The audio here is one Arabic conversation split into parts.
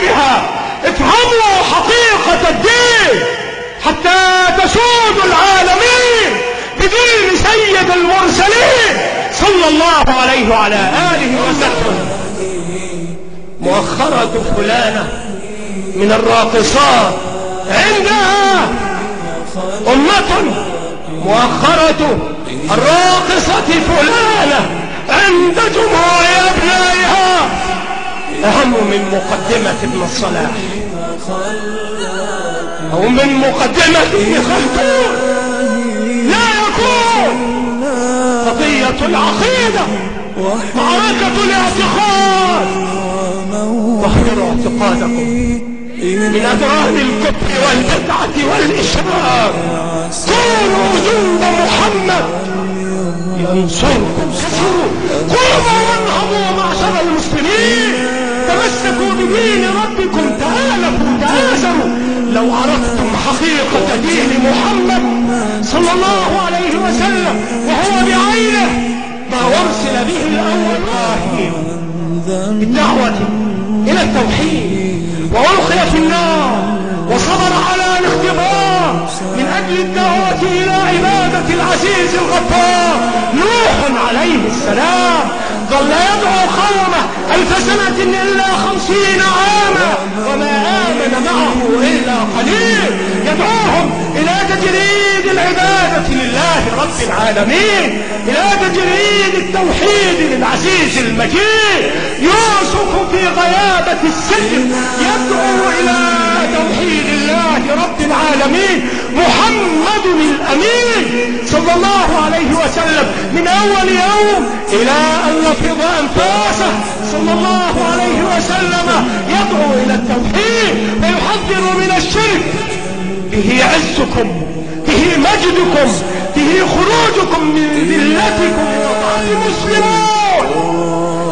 ومغاربها افهموا حقيقة الدين حتى تسود العالمين بدين سيد المرسلين صلى الله عليه وعلى آله وسلم. مؤخرة فلانة من الراقصات عندها أمة مؤخرة الراقصة فلانة عند أبنائها أهم من مقدمة ابن الصلاح. أو من مقدمة ابن خلدون. لا يكون. قضية العقيدة. معركة الاعتقاد. طهروا اعتقادكم. من أدران الكفر والبدعة والإشراك كونوا جند محمد. ينصركم. كثيرون قوموا تمسكوا بدين ربكم تآلفوا تآزروا لو عرفتم حقيقة دين محمد صلى الله عليه وسلم وهو بعينه ما أرسل به الأول بالدعوة إلى التوحيد. وألقي في النار. وصبر على الاختبار. من أجل الدعوة إلى عبادة العزيز الغفار. نوح عليه السلام. ظل يدعو ألف سنة إلا خمسين عاما. وما آمن معه إلا قليل. يدعوهم إلى تجريد العبادة لله رب العالمين. إلى تجريد التوحيد للعزيز المجيد. يوسف في غيابة السجن يدعو إلى توحيد الله رب العالمين. محمد الأمين صلى الله عليه وسلم من أول يوم إلى أن نفض أنفاسه صلى الله عليه وسلم يدعو إلى التوحيد ويحذر من الشرك. به عزكم به مجدكم به خروجكم من ذلتكم وطعن المسلمون.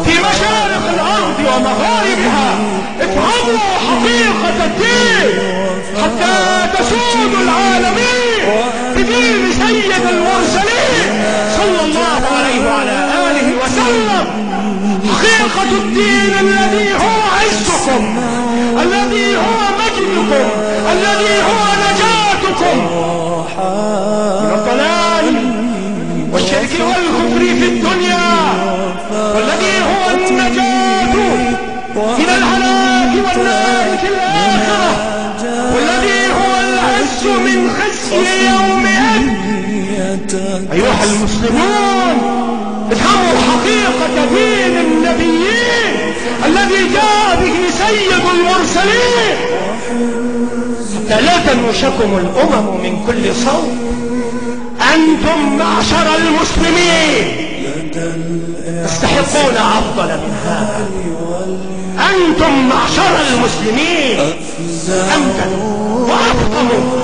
في مشارق الأرض ومغاربها افهموا حقيقة الدين حتى تسود العالمين بدين سيد المرسلين صلى الله عليه وعلى آله وسلم. حقيقة الدين الذي أيها المسلمون افهموا حقيقة دين النبيين الذي جاء به سيد المرسلين. حتى لا تنوشكم الأمم من كل صوت أنتم معشر المسلمين. تستحقون أفضل من هذا. أنتم معشر المسلمين. أمكنوا وأفضلوا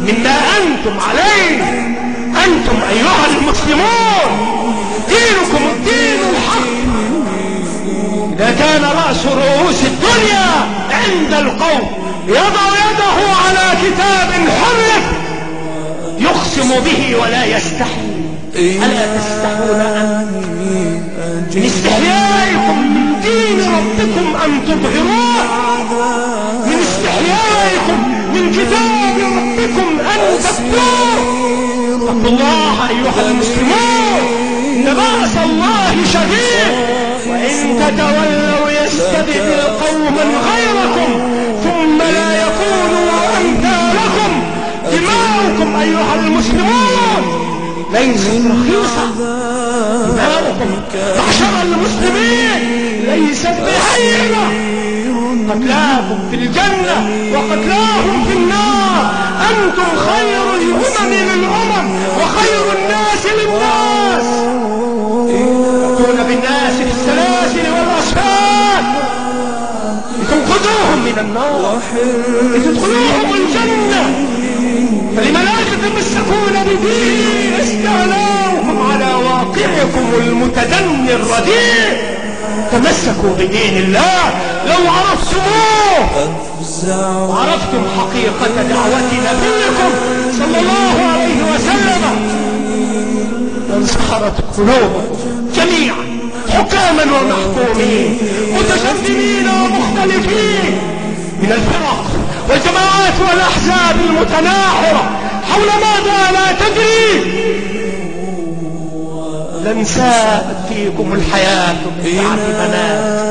مما أنتم عليه. أنتم أيها المسلمون دينكم الدين الحق. إذا كان رأس رؤوس الدنيا عند القوم يضع يده على كتاب حرف يقسم به ولا يستحي. ألا تستحون أن من استحيائكم من دين ربكم أن تظهروه؟ كتاب ربكم أن تتلوه اتقوا الله أيها المسلمون إن بأس الله شديد. وإن تتولوا يستبدل قوما غيركم ثم لا يكونوا أمثالكم. دماؤكم أيها المسلمون ليست رخيصة. دماؤكم معشر المسلمين ليست بهينة قتلاكم في الجنة وقتلاهم في النار. أنتم خير الأمم للأمم وخير الناس للناس. تأتون بالناس في السلاسل والأصفاد لتنقذوهم من النار. لتدخلوهم الجنة. فلم لا تتمسكون بدين استعلاؤكم على واقعكم المتدني الرديء. تمسكوا بدين الله. لو عرفتموه! وعرفتم حقيقة دعوة نبيكم صلى الله عليه وسلم. انسحرت قلوبكم جميعا حكاما ومحكومين متشددين ومختلفين. من الفرق والجماعات والأحزاب المتناحرة حول ماذا لا تدري. لن ساءت فيكم الحياة بعد منام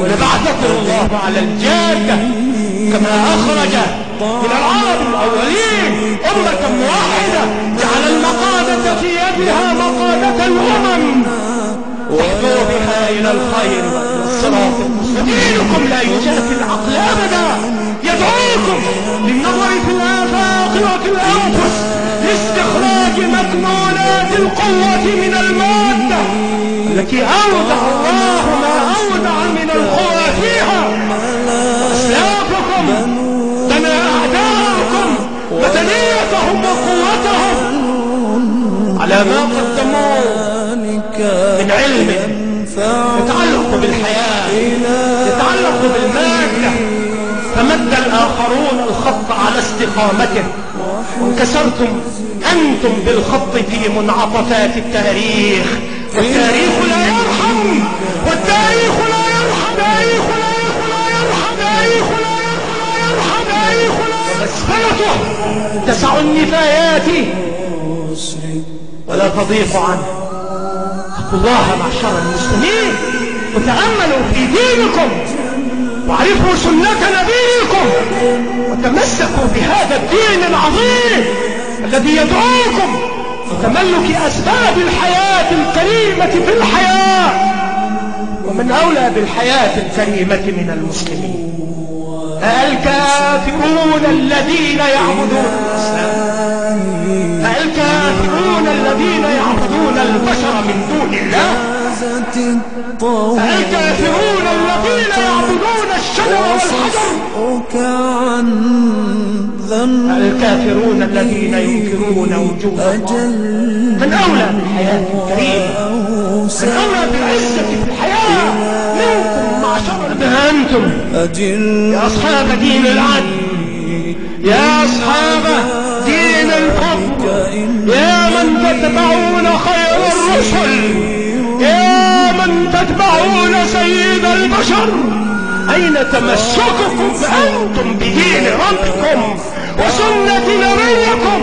ولبعثكم الله على الجادة كما أخرج من العرب الأولين أمة واحدة. جعل المقادة في يدها مقادة الأمم. تحدوا بها إلى الخير والصراط دينكم لا يجافي العقل أبدا. يدعوكم للنظر في الآفاق وفي الأنفس. لاستخراج مكنونات القوة من المادة. التي أودع الله ما أودع من القوى فيها. أسلافكم بنى أعداءكم مدنيتهم وقوتهم. على ما قدموه من علم يتعلق بالحياة يتعلق بالمادة. فمد الآخرون الخط على استقامته. وانكسرتم أنتم بالخط في منعطفات التاريخ والتاريخ لا يرحم والتاريخ لا يرحم تاريخ لا يرحم تاريخ لا يرحم تاريخ لا مسفلته تسع النفايات ولا تضيق عنه. اتقوا الله معشر المسلمين وتأملوا في دينكم واعرفوا سنة نبيكم وتمسكوا بهذا الدين العظيم. الذي يدعوكم لتملك أسباب الحياة الكريمة في الحياة. ومن أولى بالحياة الكريمة من المسلمين. الكافرون الذين يعبدون الإسلام. الكافرون الذين يعبدون البشر من دون الله. الكافرون الذين يعبدون الشجر والحجر. الكافرون الذين ينكرون وجود الله من أولى بالحياة الكريمة. من أولى بالعزة في الحياة. منكم معشر بها أنتم. يا أصحاب دين العدل. يا أصحاب دين الحب يا من تتبعون خير الرسل. يا من تتبعون سيد البشر. أين تمسككم أنتم بدين ربكم؟ وسنة نبيكم.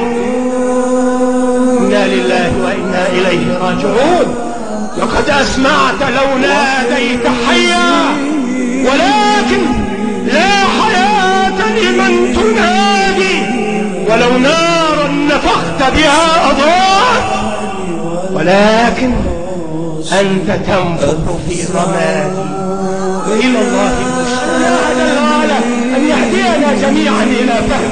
إنا لله وإنا إليه راجعون. لقد أسمعت لو ناديت حيا ولكن لا حياة لمن تنادي. ولو نارا نفخت بها أضاءت ولكن أنت تنفخ في رمادي. وإلى الله المشتاق أن يهدينا جميعا إلى فهم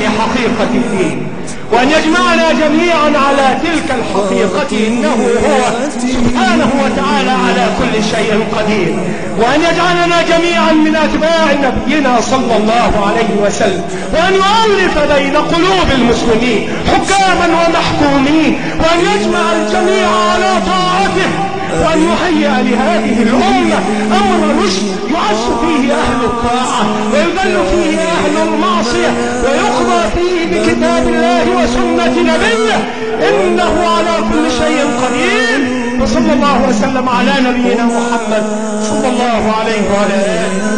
حقيقة الدين وأن يجمعنا جميعا على تلك الحقيقة إنه هو سبحانه وتعالى على كل شيء قدير. وأن يجعلنا جميعا من أتباع نبينا صلى الله عليه وسلم. وأن يؤلف بين قلوب المسلمين حكاما ومحكومين. وأن يجمع الجميع على طاعته. وأن يهيئ لهذه الأمة أمر رشد يعز فيه أهل الطاعة ويذل فيه أهل المعصية ويقضى فيه بكتاب الله وسنة نبيه. إنه على كل شيء قدير. وصلى الله وسلم على نبينا محمد صلى الله عليه وعلى آله.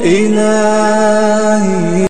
إلى